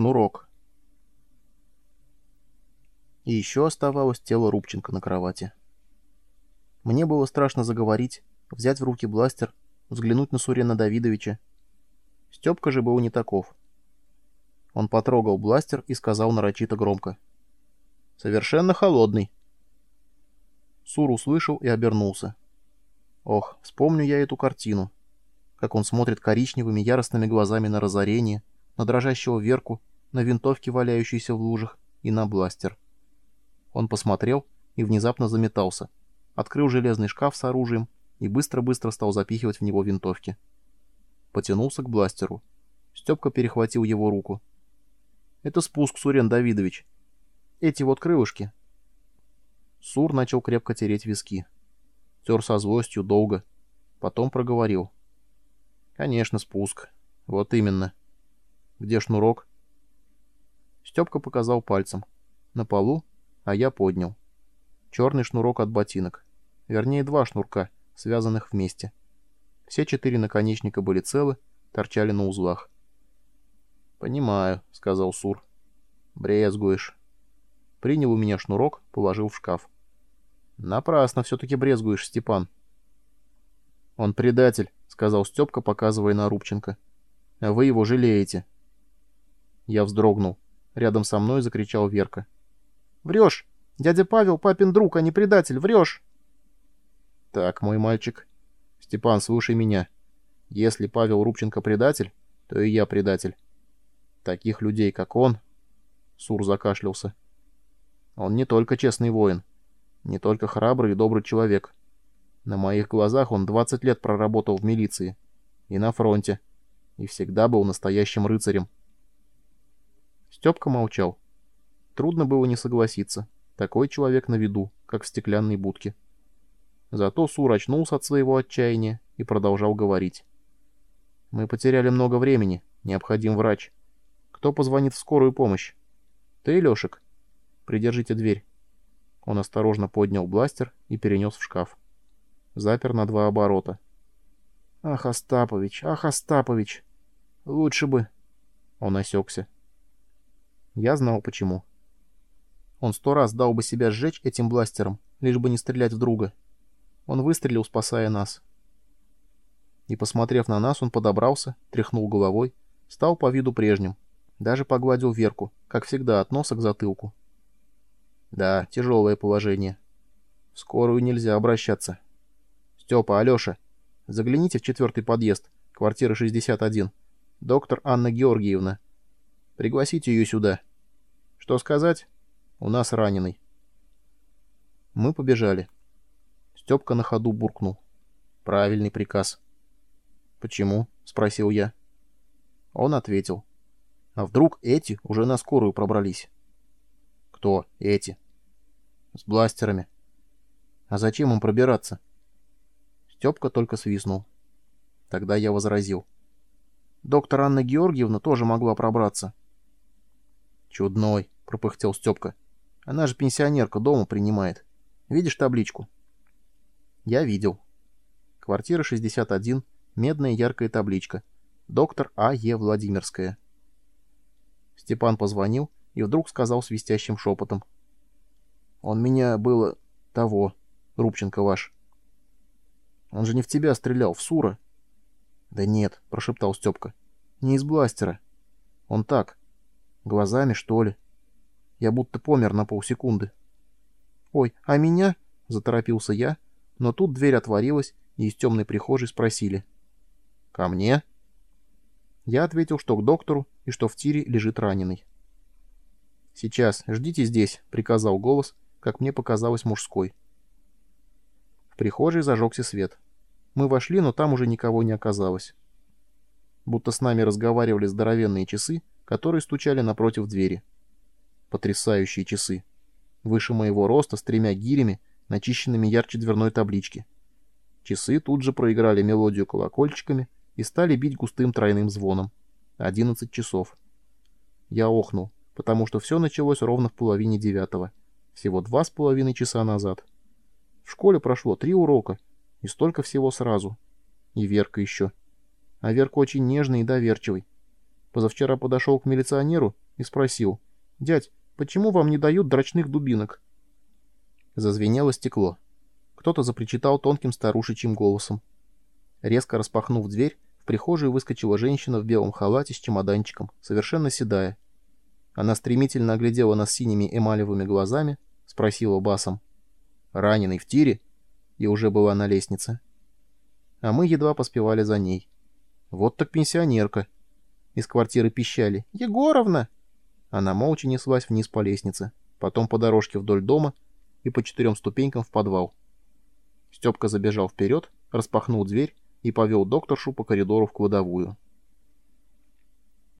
Шнурок. И еще оставалось тело Рубченко на кровати. Мне было страшно заговорить, взять в руки бластер, взглянуть на Сурена Давидовича. Степка же был не таков. Он потрогал бластер и сказал нарочито громко. «Совершенно холодный». Сур услышал и обернулся. Ох, вспомню я эту картину. Как он смотрит коричневыми яростными глазами на разорение, на дрожащего Верку, на винтовки, валяющиеся в лужах, и на бластер. Он посмотрел и внезапно заметался, открыл железный шкаф с оружием и быстро-быстро стал запихивать в него винтовки. Потянулся к бластеру. Степка перехватил его руку. «Это спуск, Сурен Давидович. Эти вот крылышки». Сур начал крепко тереть виски. Тер со злостью долго. Потом проговорил. «Конечно, спуск. Вот именно. Где шнурок?» Степка показал пальцем. На полу, а я поднял. Черный шнурок от ботинок. Вернее, два шнурка, связанных вместе. Все четыре наконечника были целы, торчали на узлах. «Понимаю», — сказал Сур. «Брезгуешь». Принял у меня шнурок, положил в шкаф. «Напрасно все-таки брезгуешь, Степан». «Он предатель», — сказал Степка, показывая на Рубченко. «А вы его жалеете». Я вздрогнул. Рядом со мной закричал Верка. «Врешь! Дядя Павел папин друг, а не предатель! Врешь!» «Так, мой мальчик. Степан, слушай меня. Если Павел Рубченко предатель, то и я предатель. Таких людей, как он...» Сур закашлялся. «Он не только честный воин, не только храбрый и добрый человек. На моих глазах он 20 лет проработал в милиции и на фронте, и всегда был настоящим рыцарем». Степка молчал. Трудно было не согласиться. Такой человек на виду, как в стеклянной будке. Зато Сур очнулся от своего отчаяния и продолжал говорить. «Мы потеряли много времени. Необходим врач. Кто позвонит в скорую помощь? Ты, Лешек? Придержите дверь». Он осторожно поднял бластер и перенес в шкаф. Запер на два оборота. «Ах, Остапович, ах, Остапович! Лучше бы...» Он осекся. Я знал почему. Он сто раз дал бы себя сжечь этим бластером, лишь бы не стрелять в друга. Он выстрелил, спасая нас. И, посмотрев на нас, он подобрался, тряхнул головой, стал по виду прежним, даже погладил Верку, как всегда, от носа к затылку. Да, тяжелое положение. В скорую нельзя обращаться. Степа, Алеша, загляните в четвертый подъезд, квартира 61. Доктор Анна Георгиевна. Пригласите ее сюда. Что сказать? У нас раненый. Мы побежали. Степка на ходу буркнул. Правильный приказ. Почему? Спросил я. Он ответил. А вдруг эти уже на скорую пробрались? Кто эти? С бластерами. А зачем им пробираться? Степка только свистнул. Тогда я возразил. Доктор Анна Георгиевна тоже могла пробраться. «Чудной», — пропыхтел Степка. «Она же пенсионерка, дома принимает. Видишь табличку?» «Я видел». Квартира 61, медная яркая табличка. Доктор А. Е. Владимирская. Степан позвонил и вдруг сказал свистящим шепотом. «Он меня было... того, Рубченко ваш. Он же не в тебя стрелял, в Сура». «Да нет», — прошептал Степка. «Не из бластера. Он так, Глазами, что ли? Я будто помер на полсекунды. «Ой, а меня?» — заторопился я, но тут дверь отворилась, и из темной прихожей спросили. «Ко мне?» Я ответил, что к доктору, и что в тире лежит раненый. «Сейчас, ждите здесь», — приказал голос, как мне показалось мужской. В прихожей зажегся свет. Мы вошли, но там уже никого не оказалось. Будто с нами разговаривали здоровенные часы, которые стучали напротив двери. Потрясающие часы. Выше моего роста, с тремя гирями, начищенными ярче дверной таблички. Часы тут же проиграли мелодию колокольчиками и стали бить густым тройным звоном. Одиннадцать часов. Я охнул, потому что все началось ровно в половине девятого. Всего два с половиной часа назад. В школе прошло три урока, и столько всего сразу. И Верка еще. А Верка очень нежный и доверчивый. Позавчера подошел к милиционеру и спросил, «Дядь, почему вам не дают дрочных дубинок?» Зазвенело стекло. Кто-то запричитал тонким старушечьим голосом. Резко распахнув дверь, в прихожую выскочила женщина в белом халате с чемоданчиком, совершенно седая. Она стремительно оглядела нас синими эмалевыми глазами, спросила басом. «Раненый в тире?» И уже была на лестнице. А мы едва поспевали за ней. Вот так пенсионерка. Из квартиры пищали. «Егоровна!» Она молча неслась вниз по лестнице, потом по дорожке вдоль дома и по четырем ступенькам в подвал. Степка забежал вперед, распахнул дверь и повел докторшу по коридору в кладовую.